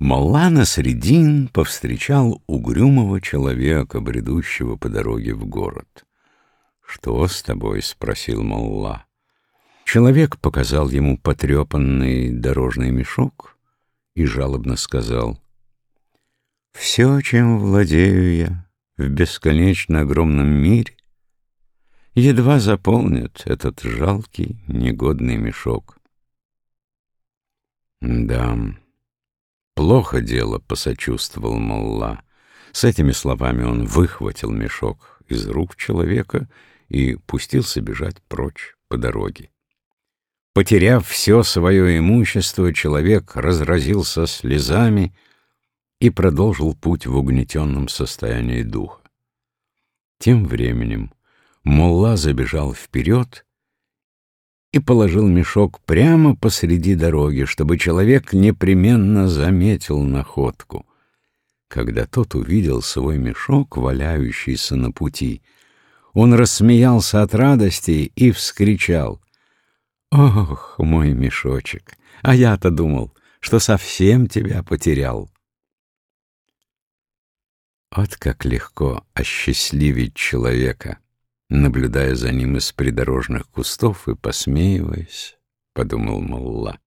Молла Насредин повстречал угрюмого человека, бредущего по дороге в город. «Что с тобой?» — спросил Молла. Человек показал ему потрепанный дорожный мешок и жалобно сказал, «Все, чем владею я в бесконечно огромном мире, едва заполнит этот жалкий, негодный мешок». «Да, плохо дело», — посочувствовал Молла. С этими словами он выхватил мешок из рук человека и пустился бежать прочь по дороге. Потеряв все свое имущество, человек разразился слезами и продолжил путь в угнетенном состоянии духа. Тем временем Молла забежал вперед и положил мешок прямо посреди дороги, чтобы человек непременно заметил находку. Когда тот увидел свой мешок, валяющийся на пути, он рассмеялся от радости и вскричал Ох, мой мешочек, а я-то думал, что совсем тебя потерял. Вот как легко осчастливить человека, наблюдая за ним из придорожных кустов и посмеиваясь, — подумал Молла.